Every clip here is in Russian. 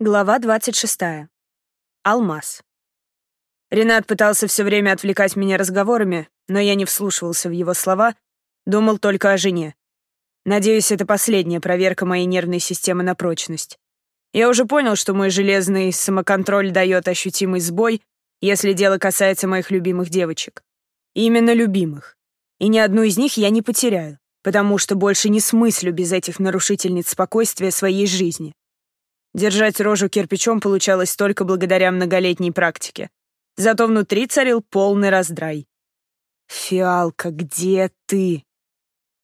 Глава 26. Алмаз. Ренат пытался все время отвлекать меня разговорами, но я не вслушивался в его слова, думал только о жене. Надеюсь, это последняя проверка моей нервной системы на прочность. Я уже понял, что мой железный самоконтроль дает ощутимый сбой, если дело касается моих любимых девочек. именно любимых. И ни одну из них я не потеряю, потому что больше не смыслю без этих нарушительниц спокойствия своей жизни. Держать рожу кирпичом получалось только благодаря многолетней практике. Зато внутри царил полный раздрай. «Фиалка, где ты?»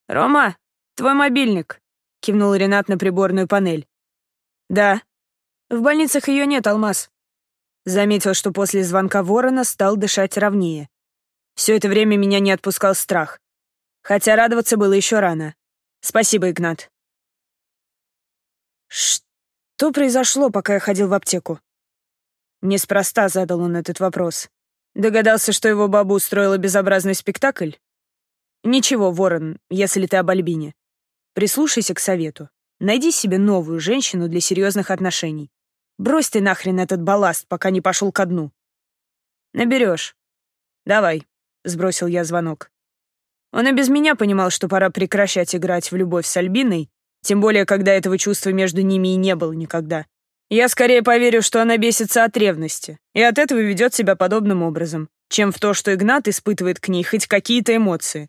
«Рома, твой мобильник», — кивнул Ренат на приборную панель. «Да. В больницах ее нет, Алмаз». Заметил, что после звонка ворона стал дышать ровнее. Все это время меня не отпускал страх. Хотя радоваться было еще рано. Спасибо, Игнат. «Что?» Что произошло, пока я ходил в аптеку? Неспроста задал он этот вопрос. Догадался, что его баба устроила безобразный спектакль? Ничего, Ворон, если ты об Альбине. Прислушайся к совету. Найди себе новую женщину для серьезных отношений. Брось ты нахрен этот балласт, пока не пошел ко дну. Наберешь. Давай, сбросил я звонок. Он и без меня понимал, что пора прекращать играть в любовь с Альбиной тем более, когда этого чувства между ними и не было никогда. Я скорее поверю, что она бесится от ревности, и от этого ведет себя подобным образом, чем в то, что Игнат испытывает к ней хоть какие-то эмоции.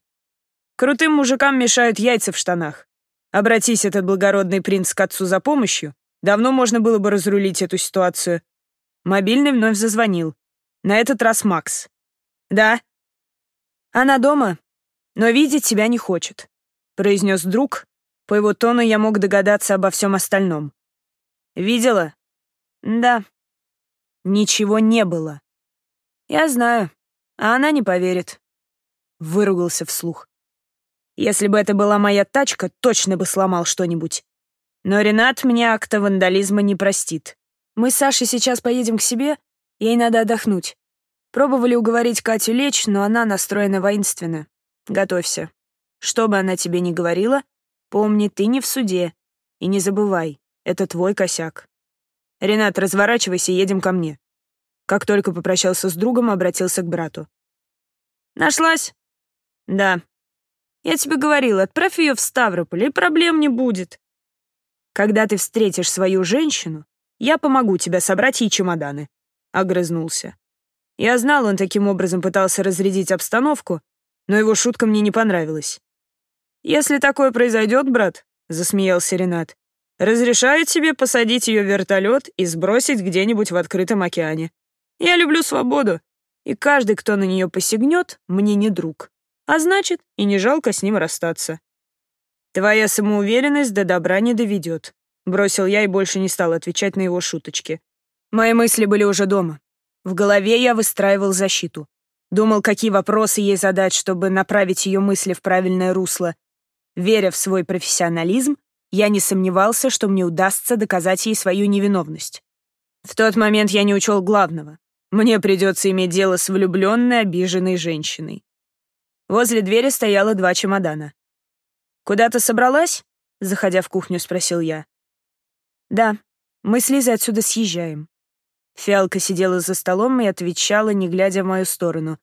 Крутым мужикам мешают яйца в штанах. Обратись этот благородный принц к отцу за помощью, давно можно было бы разрулить эту ситуацию. Мобильный вновь зазвонил. На этот раз Макс. «Да». «Она дома, но видеть тебя не хочет», — произнес друг, по его тону я мог догадаться обо всем остальном. «Видела?» «Да». «Ничего не было». «Я знаю, а она не поверит». Выругался вслух. «Если бы это была моя тачка, точно бы сломал что-нибудь. Но Ренат мне акта вандализма не простит. Мы с Сашей сейчас поедем к себе, ей надо отдохнуть. Пробовали уговорить Катю лечь, но она настроена воинственно. Готовься. Что бы она тебе ни говорила, Помни, ты не в суде. И не забывай, это твой косяк. Ренат, разворачивайся, едем ко мне. Как только попрощался с другом, обратился к брату. Нашлась? Да. Я тебе говорил, отправь ее в Ставрополь, и проблем не будет. Когда ты встретишь свою женщину, я помогу тебе собрать ей чемоданы. Огрызнулся. Я знал, он таким образом пытался разрядить обстановку, но его шутка мне не понравилась. «Если такое произойдет, брат», — засмеялся Ренат, «разрешаю тебе посадить ее в вертолет и сбросить где-нибудь в открытом океане. Я люблю свободу, и каждый, кто на нее посягнет, мне не друг. А значит, и не жалко с ним расстаться». «Твоя самоуверенность до добра не доведет», — бросил я и больше не стал отвечать на его шуточки. Мои мысли были уже дома. В голове я выстраивал защиту. Думал, какие вопросы ей задать, чтобы направить ее мысли в правильное русло, Веря в свой профессионализм, я не сомневался, что мне удастся доказать ей свою невиновность. В тот момент я не учел главного. Мне придется иметь дело с влюбленной, обиженной женщиной. Возле двери стояло два чемодана. «Куда ты собралась?» — заходя в кухню, спросил я. «Да, мы с Лизой отсюда съезжаем». Фиалка сидела за столом и отвечала, не глядя в мою сторону.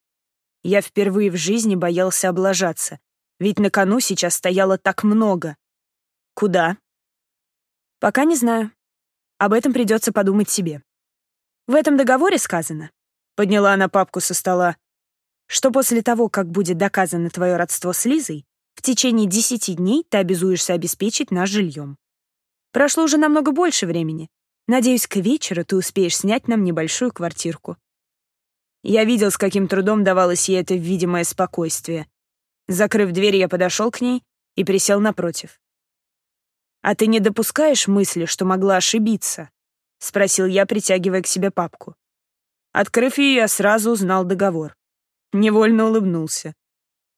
Я впервые в жизни боялся облажаться, ведь на кону сейчас стояло так много. Куда? Пока не знаю. Об этом придется подумать себе. В этом договоре сказано, подняла она папку со стола, что после того, как будет доказано твое родство с Лизой, в течение десяти дней ты обязуешься обеспечить нас жильем. Прошло уже намного больше времени. Надеюсь, к вечеру ты успеешь снять нам небольшую квартирку. Я видел, с каким трудом давалось ей это видимое спокойствие. Закрыв дверь, я подошел к ней и присел напротив. «А ты не допускаешь мысли, что могла ошибиться?» — спросил я, притягивая к себе папку. Открыв ее, я сразу узнал договор. Невольно улыбнулся.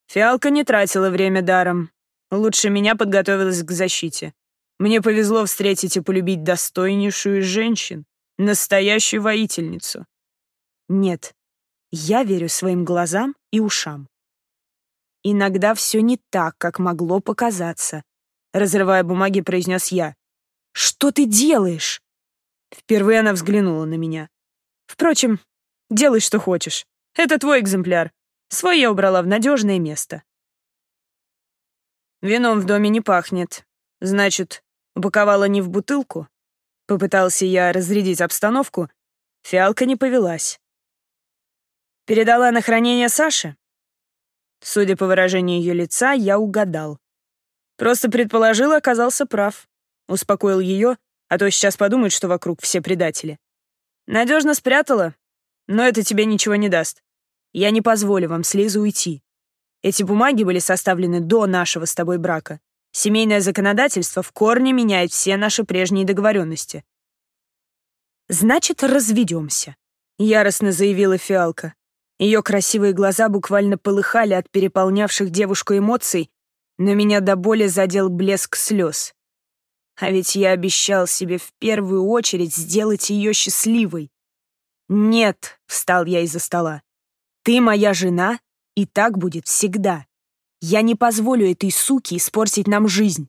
Фиалка не тратила время даром. Лучше меня подготовилась к защите. Мне повезло встретить и полюбить достойнейшую из женщин, настоящую воительницу. Нет, я верю своим глазам и ушам. Иногда все не так, как могло показаться. Разрывая бумаги, произнес я. «Что ты делаешь?» Впервые она взглянула на меня. Впрочем, делай, что хочешь. Это твой экземпляр. Свой я убрала в надежное место. Вином в доме не пахнет. Значит, упаковала не в бутылку? Попытался я разрядить обстановку. Фиалка не повелась. Передала на хранение Саше? Судя по выражению ее лица, я угадал. Просто предположил, оказался прав. Успокоил ее, а то сейчас подумают, что вокруг все предатели. Надежно спрятала, но это тебе ничего не даст. Я не позволю вам с Лизой уйти. Эти бумаги были составлены до нашего с тобой брака. Семейное законодательство в корне меняет все наши прежние договоренности. «Значит, разведемся», — яростно заявила Фиалка. Ее красивые глаза буквально полыхали от переполнявших девушку эмоций, но меня до боли задел блеск слез. А ведь я обещал себе в первую очередь сделать ее счастливой. «Нет», — встал я из-за стола, — «ты моя жена, и так будет всегда. Я не позволю этой суке испортить нам жизнь.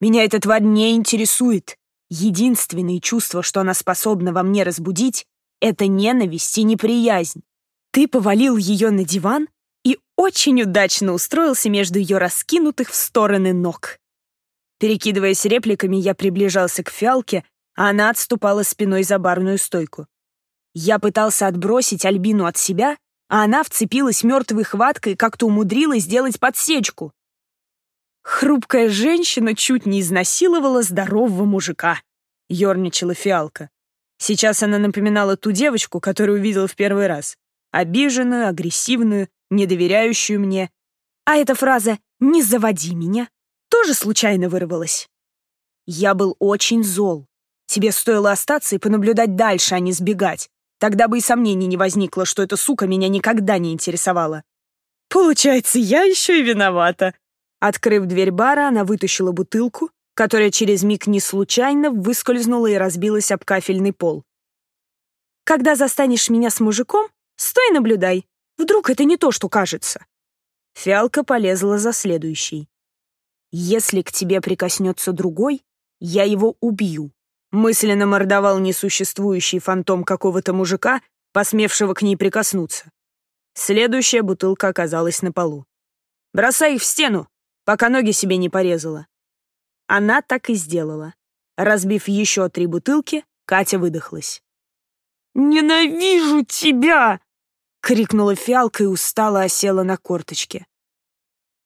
Меня эта тварь не интересует. Единственные чувства, что она способна во мне разбудить, — это ненависть и неприязнь. Ты повалил ее на диван и очень удачно устроился между ее раскинутых в стороны ног. Перекидываясь репликами, я приближался к фиалке, а она отступала спиной за барную стойку. Я пытался отбросить Альбину от себя, а она вцепилась мертвой хваткой и как-то умудрилась сделать подсечку. Хрупкая женщина чуть не изнасиловала здорового мужика, ерничала фиалка. Сейчас она напоминала ту девочку, которую увидела в первый раз обиженную, агрессивную, недоверяющую мне. А эта фраза «не заводи меня» тоже случайно вырвалась. Я был очень зол. Тебе стоило остаться и понаблюдать дальше, а не сбегать. Тогда бы и сомнений не возникло, что эта сука меня никогда не интересовала. Получается, я еще и виновата. Открыв дверь бара, она вытащила бутылку, которая через миг не случайно выскользнула и разбилась об кафельный пол. Когда застанешь меня с мужиком, Стой наблюдай. Вдруг это не то, что кажется. Фиалка полезла за следующей. Если к тебе прикоснется другой, я его убью. Мысленно мордовал несуществующий фантом какого-то мужика, посмевшего к ней прикоснуться. Следующая бутылка оказалась на полу. «Бросай их в стену, пока ноги себе не порезала». Она так и сделала. Разбив еще три бутылки, Катя выдохлась. «Ненавижу тебя!» — крикнула фиалка и устало осела на корточке.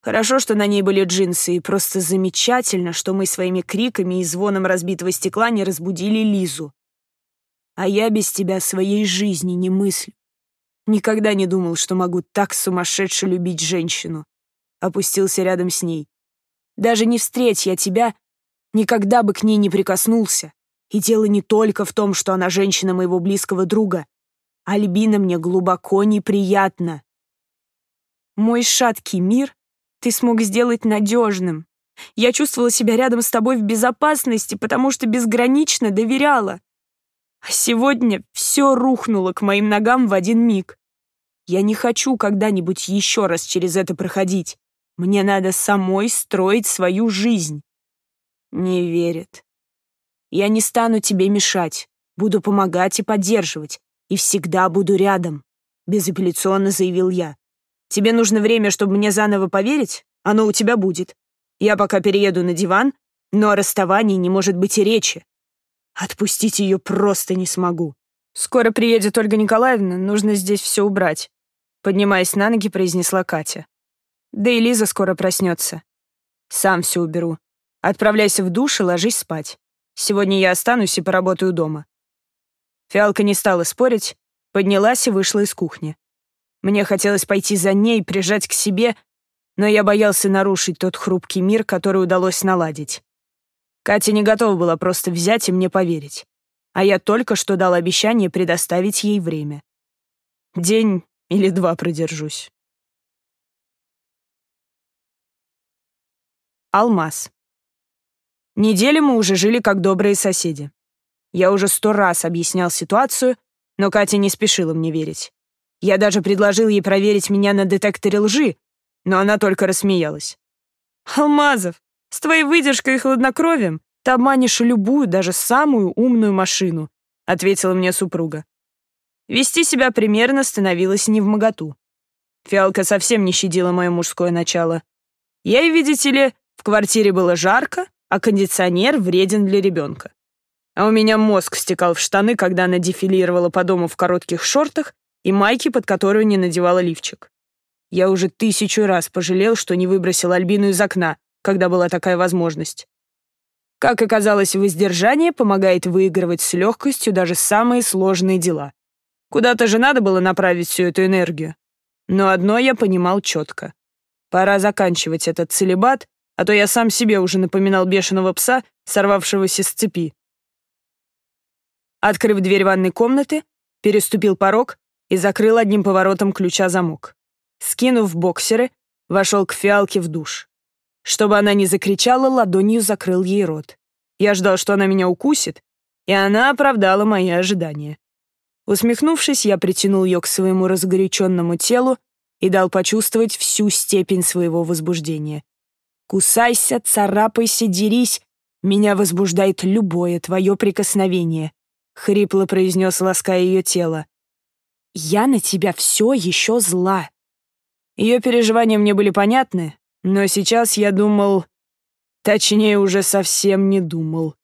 Хорошо, что на ней были джинсы, и просто замечательно, что мы своими криками и звоном разбитого стекла не разбудили Лизу. А я без тебя своей жизни не мыслю. Никогда не думал, что могу так сумасшедше любить женщину. Опустился рядом с ней. Даже не встреть я тебя, никогда бы к ней не прикоснулся. И дело не только в том, что она женщина моего близкого друга. Альбина мне глубоко неприятна. Мой шаткий мир ты смог сделать надежным. Я чувствовала себя рядом с тобой в безопасности, потому что безгранично доверяла. А сегодня все рухнуло к моим ногам в один миг. Я не хочу когда-нибудь еще раз через это проходить. Мне надо самой строить свою жизнь. Не верит. Я не стану тебе мешать. Буду помогать и поддерживать и всегда буду рядом», — безапелляционно заявил я. «Тебе нужно время, чтобы мне заново поверить? Оно у тебя будет. Я пока перееду на диван, но о расставании не может быть и речи. Отпустить ее просто не смогу. Скоро приедет Ольга Николаевна, нужно здесь все убрать», — поднимаясь на ноги, произнесла Катя. «Да и Лиза скоро проснется. Сам все уберу. Отправляйся в душ и ложись спать. Сегодня я останусь и поработаю дома. Фиалка не стала спорить, поднялась и вышла из кухни. Мне хотелось пойти за ней, прижать к себе, но я боялся нарушить тот хрупкий мир, который удалось наладить. Катя не готова была просто взять и мне поверить. А я только что дал обещание предоставить ей время. День или два продержусь. Алмаз. Неделю мы уже жили как добрые соседи. Я уже сто раз объяснял ситуацию, но Катя не спешила мне верить. Я даже предложил ей проверить меня на детекторе лжи, но она только рассмеялась. «Алмазов, с твоей выдержкой и хладнокровием ты обманешь любую, даже самую умную машину. — ответила мне супруга. Вести себя примерно становилось не в моготу. Фиалка совсем не щадила мое мужское начало. Ей, видите ли, в квартире было жарко, а кондиционер вреден для ребенка. А у меня мозг стекал в штаны, когда она дефилировала по дому в коротких шортах и майке, под которую не надевала лифчик. Я уже тысячу раз пожалел, что не выбросил Альбину из окна, когда была такая возможность. Как оказалось, воздержание помогает выигрывать с легкостью даже самые сложные дела. Куда-то же надо было направить всю эту энергию. Но одно я понимал четко. Пора заканчивать этот целебат, а то я сам себе уже напоминал бешеного пса, сорвавшегося с цепи. Открыв дверь ванной комнаты, переступил порог и закрыл одним поворотом ключа замок. Скинув боксеры, вошел к фиалке в душ. Чтобы она не закричала, ладонью закрыл ей рот. Я ждал, что она меня укусит, и она оправдала мои ожидания. Усмехнувшись, я притянул ее к своему разгоряченному телу и дал почувствовать всю степень своего возбуждения. «Кусайся, царапайся, дерись, меня возбуждает любое твое прикосновение», — хрипло произнес, лаская ее тело. «Я на тебя все еще зла». Ее переживания мне были понятны, но сейчас я думал... Точнее, уже совсем не думал.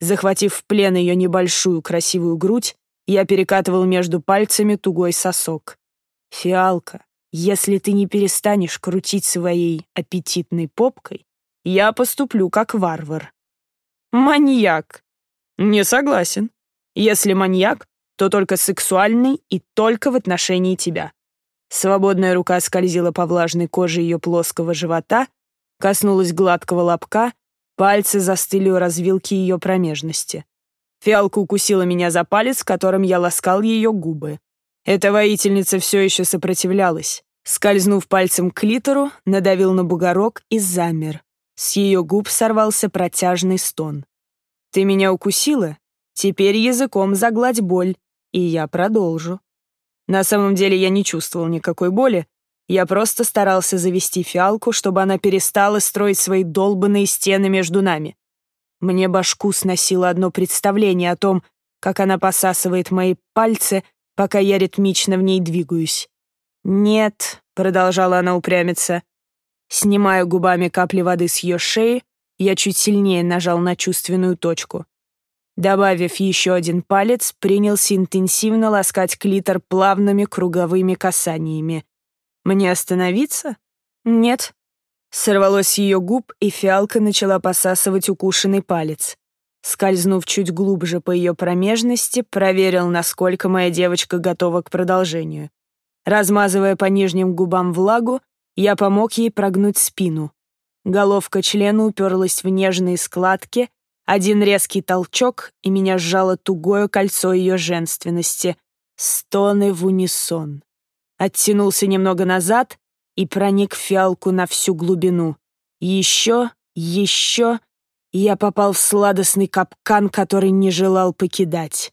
Захватив в плен ее небольшую красивую грудь, я перекатывал между пальцами тугой сосок. «Фиалка, если ты не перестанешь крутить своей аппетитной попкой, я поступлю как варвар». «Маньяк!» «Не согласен. Если маньяк, то только сексуальный и только в отношении тебя». Свободная рука скользила по влажной коже ее плоского живота, коснулась гладкого лобка, пальцы застыли у развилки ее промежности. Фиалка укусила меня за палец, которым я ласкал ее губы. Эта воительница все еще сопротивлялась. Скользнув пальцем к литеру, надавил на бугорок и замер. С ее губ сорвался протяжный стон. «Ты меня укусила? Теперь языком загладь боль, и я продолжу». На самом деле я не чувствовал никакой боли, я просто старался завести фиалку, чтобы она перестала строить свои долбанные стены между нами. Мне башку сносило одно представление о том, как она посасывает мои пальцы, пока я ритмично в ней двигаюсь. «Нет», — продолжала она упрямиться. Снимая губами капли воды с ее шеи, я чуть сильнее нажал на чувственную точку. Добавив еще один палец, принялся интенсивно ласкать клитор плавными круговыми касаниями. «Мне остановиться?» «Нет», Сорвалось ее губ, и фиалка начала посасывать укушенный палец. Скользнув чуть глубже по ее промежности, проверил, насколько моя девочка готова к продолжению. Размазывая по нижним губам влагу, я помог ей прогнуть спину. Головка члена уперлась в нежные складки, один резкий толчок, и меня сжало тугое кольцо ее женственности. Стоны в унисон. Оттянулся немного назад, и проник в фиалку на всю глубину. Еще, еще, я попал в сладостный капкан, который не желал покидать.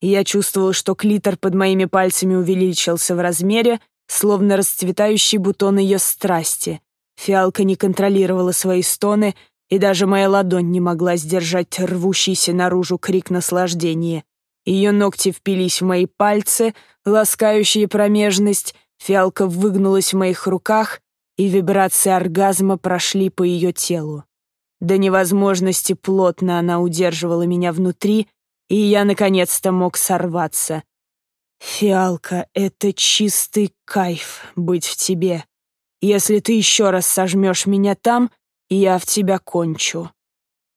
Я чувствовал, что клитор под моими пальцами увеличился в размере, словно расцветающий бутон ее страсти. Фиалка не контролировала свои стоны, и даже моя ладонь не могла сдержать рвущийся наружу крик наслаждения. Ее ногти впились в мои пальцы, ласкающие промежность, Фиалка выгнулась в моих руках, и вибрации оргазма прошли по ее телу. До невозможности плотно она удерживала меня внутри, и я наконец-то мог сорваться. «Фиалка, это чистый кайф быть в тебе. Если ты еще раз сожмешь меня там, я в тебя кончу».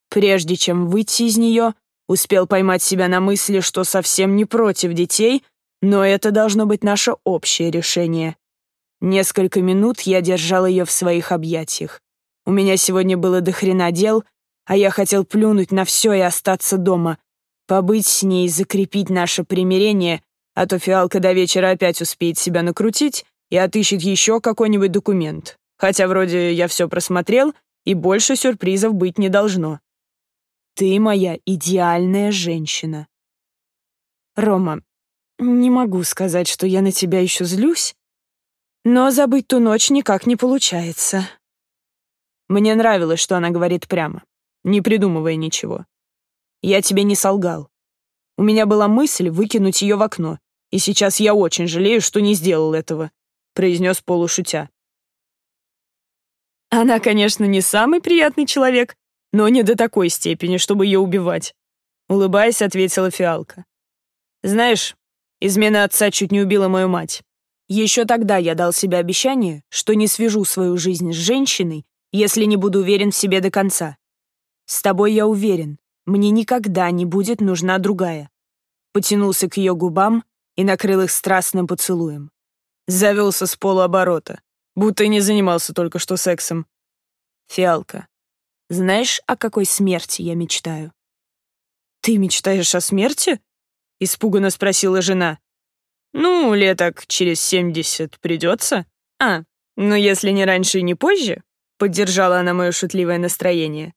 Прежде чем выйти из нее, успел поймать себя на мысли, что совсем не против детей — но это должно быть наше общее решение. Несколько минут я держал ее в своих объятиях. У меня сегодня было до хрена дел, а я хотел плюнуть на все и остаться дома, побыть с ней, закрепить наше примирение, а то фиалка до вечера опять успеет себя накрутить и отыщет еще какой-нибудь документ. Хотя вроде я все просмотрел, и больше сюрпризов быть не должно. Ты моя идеальная женщина. Рома, не могу сказать, что я на тебя еще злюсь, но забыть ту ночь никак не получается. Мне нравилось, что она говорит прямо, не придумывая ничего. Я тебе не солгал. У меня была мысль выкинуть ее в окно, и сейчас я очень жалею, что не сделал этого», — произнес полушутя. Она, конечно, не самый приятный человек, но не до такой степени, чтобы ее убивать. Улыбаясь, ответила фиалка. Знаешь, измена отца чуть не убила мою мать. Еще тогда я дал себе обещание, что не свяжу свою жизнь с женщиной, если не буду уверен в себе до конца. С тобой я уверен, мне никогда не будет нужна другая. Потянулся к ее губам и накрыл их страстным поцелуем. Завелся с полуоборота, будто и не занимался только что сексом. Фиалка, знаешь, о какой смерти я мечтаю? Ты мечтаешь о смерти? Испуганно спросила жена. Ну, леток через семьдесят придется. А, ну если не раньше и не позже, поддержала она мое шутливое настроение.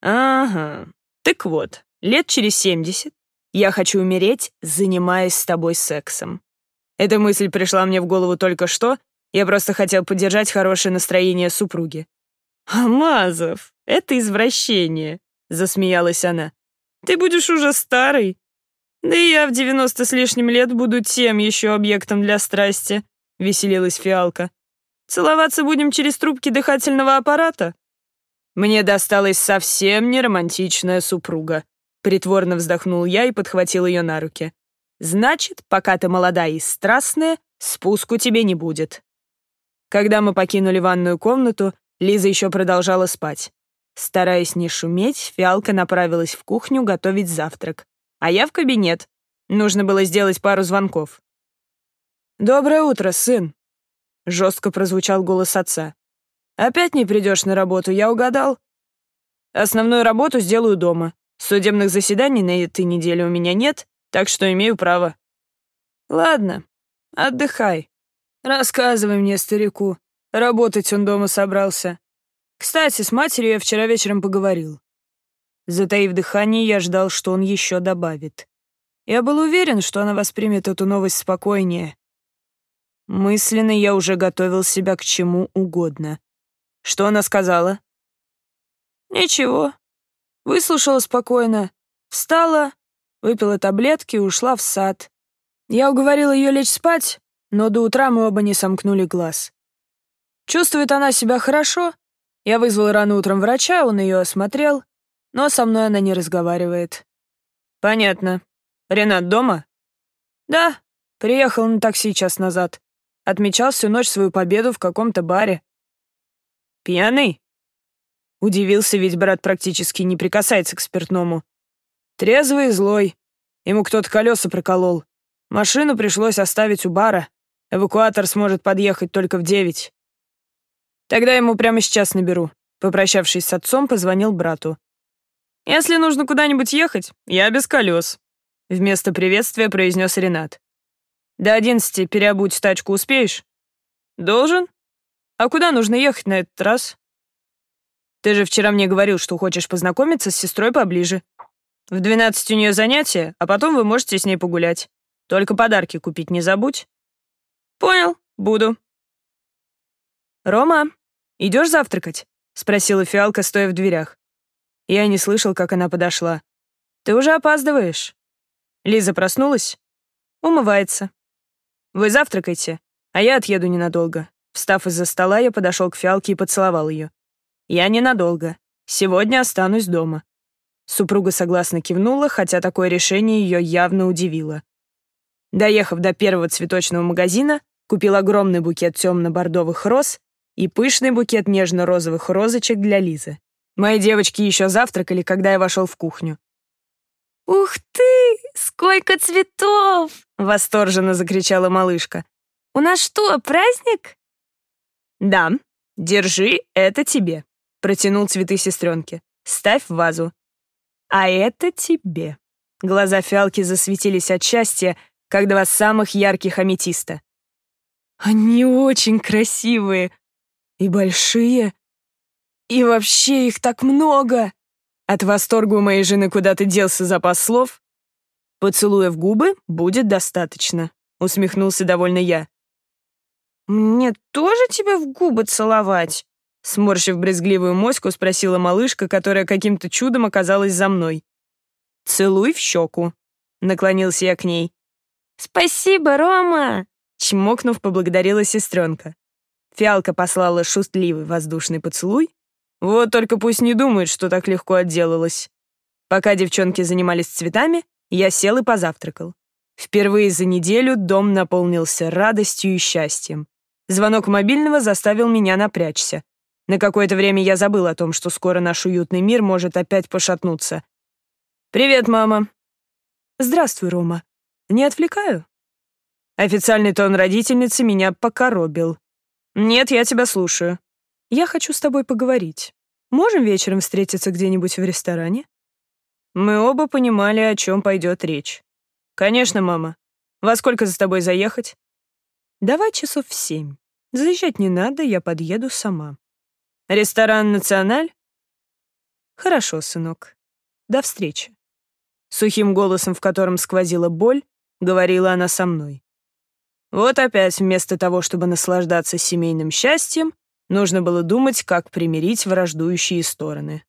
Ага, так вот, лет через семьдесят я хочу умереть, занимаясь с тобой сексом. Эта мысль пришла мне в голову только что, я просто хотел поддержать хорошее настроение супруги. «Амазов, это извращение», — засмеялась она. «Ты будешь уже старый. Да и я в девяносто с лишним лет буду тем еще объектом для страсти», — веселилась фиалка. «Целоваться будем через трубки дыхательного аппарата?» Мне досталась совсем не романтичная супруга. Притворно вздохнул я и подхватил ее на руки. «Значит, пока ты молодая и страстная, спуску тебе не будет». Когда мы покинули ванную комнату, Лиза еще продолжала спать. Стараясь не шуметь, фиалка направилась в кухню готовить завтрак, а я в кабинет. Нужно было сделать пару звонков. «Доброе утро, сын!» — жестко прозвучал голос отца. «Опять не придешь на работу, я угадал?» «Основную работу сделаю дома. Судебных заседаний на этой неделе у меня нет, так что имею право». «Ладно, отдыхай. Рассказывай мне, старику, Работать он дома собрался. Кстати, с матерью я вчера вечером поговорил. Затаив дыхание, я ждал, что он еще добавит. Я был уверен, что она воспримет эту новость спокойнее. Мысленно я уже готовил себя к чему угодно. Что она сказала? Ничего. Выслушала спокойно. Встала, выпила таблетки и ушла в сад. Я уговорил ее лечь спать, но до утра мы оба не сомкнули глаз. Чувствует она себя хорошо. Я вызвал рано утром врача, он ее осмотрел, но со мной она не разговаривает. Понятно. Ренат дома? Да, приехал на такси час назад. Отмечал всю ночь свою победу в каком-то баре. Пьяный? Удивился, ведь брат практически не прикасается к спиртному. Трезвый и злой. Ему кто-то колеса проколол. Машину пришлось оставить у бара. Эвакуатор сможет подъехать только в девять. Тогда ему прямо сейчас наберу. Попрощавшись с отцом, позвонил брату. «Если нужно куда-нибудь ехать, я без колес», — вместо приветствия произнес Ренат. «До одиннадцати переобуть тачку успеешь?» «Должен? А куда нужно ехать на этот раз?» «Ты же вчера мне говорил, что хочешь познакомиться с сестрой поближе. В двенадцать у нее занятия, а потом вы можете с ней погулять. Только подарки купить не забудь». «Понял, буду». «Рома, «Идешь завтракать?» — спросила фиалка, стоя в дверях. Я не слышал, как она подошла. «Ты уже опаздываешь». Лиза проснулась? Умывается. «Вы завтракайте, а я отъеду ненадолго». Встав из-за стола, я подошел к фиалке и поцеловал ее. «Я ненадолго. Сегодня останусь дома». Супруга согласно кивнула, хотя такое решение ее явно удивило. Доехав до первого цветочного магазина, купил огромный букет темно-бордовых роз и пышный букет нежно-розовых розочек для Лизы. Мои девочки еще завтракали, когда я вошел в кухню. «Ух ты! Сколько цветов!» — восторженно закричала малышка. «У нас что, праздник?» «Да, держи, это тебе», — протянул цветы сестренке. «Ставь в вазу». «А это тебе». Глаза фиалки засветились от счастья, как два самых ярких аметиста. «Они очень красивые», и большие. И вообще их так много. От восторга у моей жены куда-то делся запас слов. Поцелуя в губы будет достаточно, усмехнулся довольно я. Мне тоже тебя в губы целовать? Сморщив брезгливую моську, спросила малышка, которая каким-то чудом оказалась за мной. «Целуй в щеку». наклонился я к ней. «Спасибо, Рома!» Чмокнув, поблагодарила сестренка. Фиалка послала шустливый воздушный поцелуй. Вот только пусть не думает, что так легко отделалась. Пока девчонки занимались цветами, я сел и позавтракал. Впервые за неделю дом наполнился радостью и счастьем. Звонок мобильного заставил меня напрячься. На какое-то время я забыл о том, что скоро наш уютный мир может опять пошатнуться. «Привет, мама». «Здравствуй, Рома. Не отвлекаю?» Официальный тон родительницы меня покоробил. «Нет, я тебя слушаю. Я хочу с тобой поговорить. Можем вечером встретиться где-нибудь в ресторане?» Мы оба понимали, о чем пойдет речь. «Конечно, мама. Во сколько за тобой заехать?» «Давай часов в семь. Заезжать не надо, я подъеду сама». «Ресторан «Националь»?» «Хорошо, сынок. До встречи». Сухим голосом, в котором сквозила боль, говорила она со мной. Вот опять вместо того, чтобы наслаждаться семейным счастьем, нужно было думать, как примирить враждующие стороны.